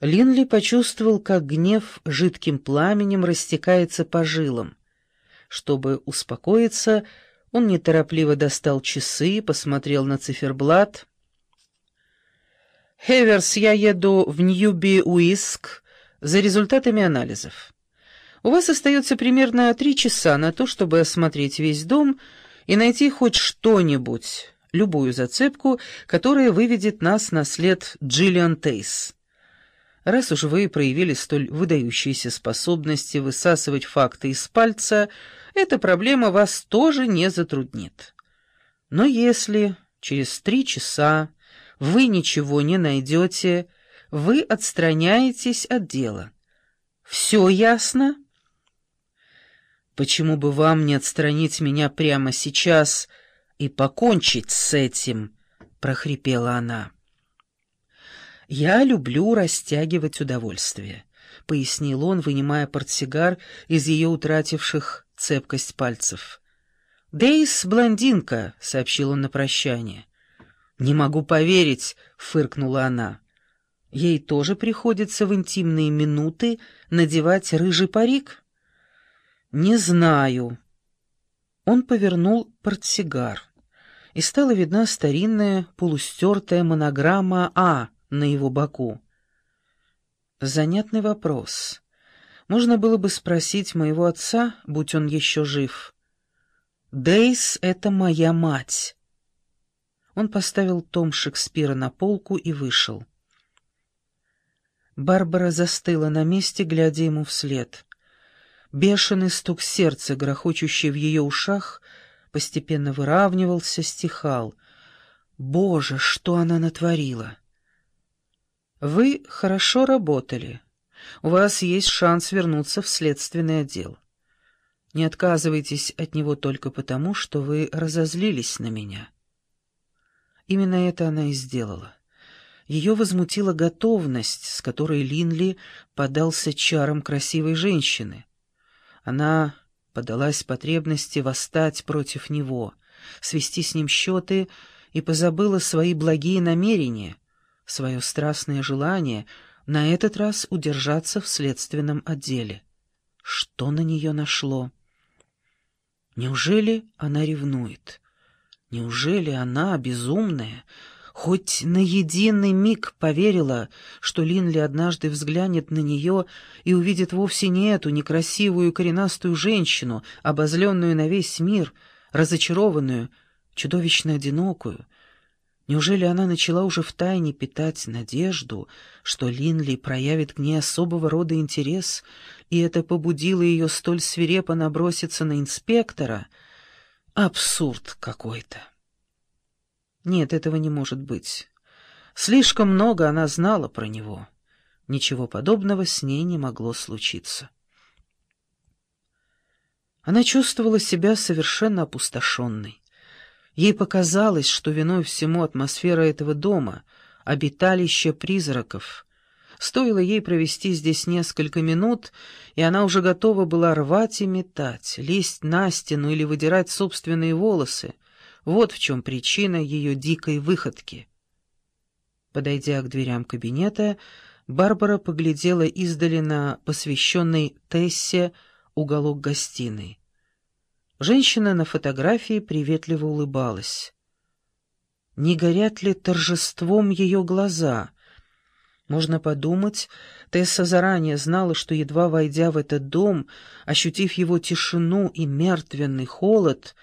Линли почувствовал, как гнев жидким пламенем растекается по жилам. Чтобы успокоиться, он неторопливо достал часы, посмотрел на циферблат. «Хеверс, я еду в Ньюби-Уиск за результатами анализов. У вас остается примерно три часа на то, чтобы осмотреть весь дом и найти хоть что-нибудь, любую зацепку, которая выведет нас на след Джиллиан Тейс. Раз уж вы проявили столь выдающиеся способности высасывать факты из пальца, эта проблема вас тоже не затруднит. Но если через три часа вы ничего не найдете, вы отстраняетесь от дела. Все ясно? Почему бы вам не отстранить меня прямо сейчас и покончить с этим?» — прохрипела она. «Я люблю растягивать удовольствие», — пояснил он, вынимая портсигар из ее утративших цепкость пальцев. «Дейс — блондинка», — сообщил он на прощание. «Не могу поверить», — фыркнула она. «Ей тоже приходится в интимные минуты надевать рыжий парик?» «Не знаю». Он повернул портсигар, и стала видна старинная полустертая монограмма «А» на его боку. Занятный вопрос. Можно было бы спросить моего отца, будь он еще жив. «Дейс — это моя мать». Он поставил том Шекспира на полку и вышел. Барбара застыла на месте, глядя ему вслед. Бешеный стук сердца, грохочущий в ее ушах, постепенно выравнивался, стихал. Боже, что она натворила! Вы хорошо работали. У вас есть шанс вернуться в следственный отдел. Не отказывайтесь от него только потому, что вы разозлились на меня. Именно это она и сделала. Ее возмутила готовность, с которой Линли подался чарам красивой женщины. Она подалась потребности восстать против него, свести с ним счеты и позабыла свои благие намерения — свое страстное желание на этот раз удержаться в следственном отделе. Что на нее нашло? Неужели она ревнует? Неужели она, безумная, хоть на единый миг поверила, что Линли однажды взглянет на нее и увидит вовсе не эту некрасивую коренастую женщину, обозленную на весь мир, разочарованную, чудовищно одинокую, Неужели она начала уже втайне питать надежду, что Линли проявит к ней особого рода интерес, и это побудило ее столь свирепо наброситься на инспектора? Абсурд какой-то. Нет, этого не может быть. Слишком много она знала про него. Ничего подобного с ней не могло случиться. Она чувствовала себя совершенно опустошенной. Ей показалось, что виной всему атмосфера этого дома, обиталище призраков. Стоило ей провести здесь несколько минут, и она уже готова была рвать и метать, лезть на стену или выдирать собственные волосы. Вот в чем причина ее дикой выходки. Подойдя к дверям кабинета, Барбара поглядела издали на посвященный Тессе уголок гостиной. Женщина на фотографии приветливо улыбалась. Не горят ли торжеством ее глаза? Можно подумать, Тесса заранее знала, что, едва войдя в этот дом, ощутив его тишину и мертвенный холод,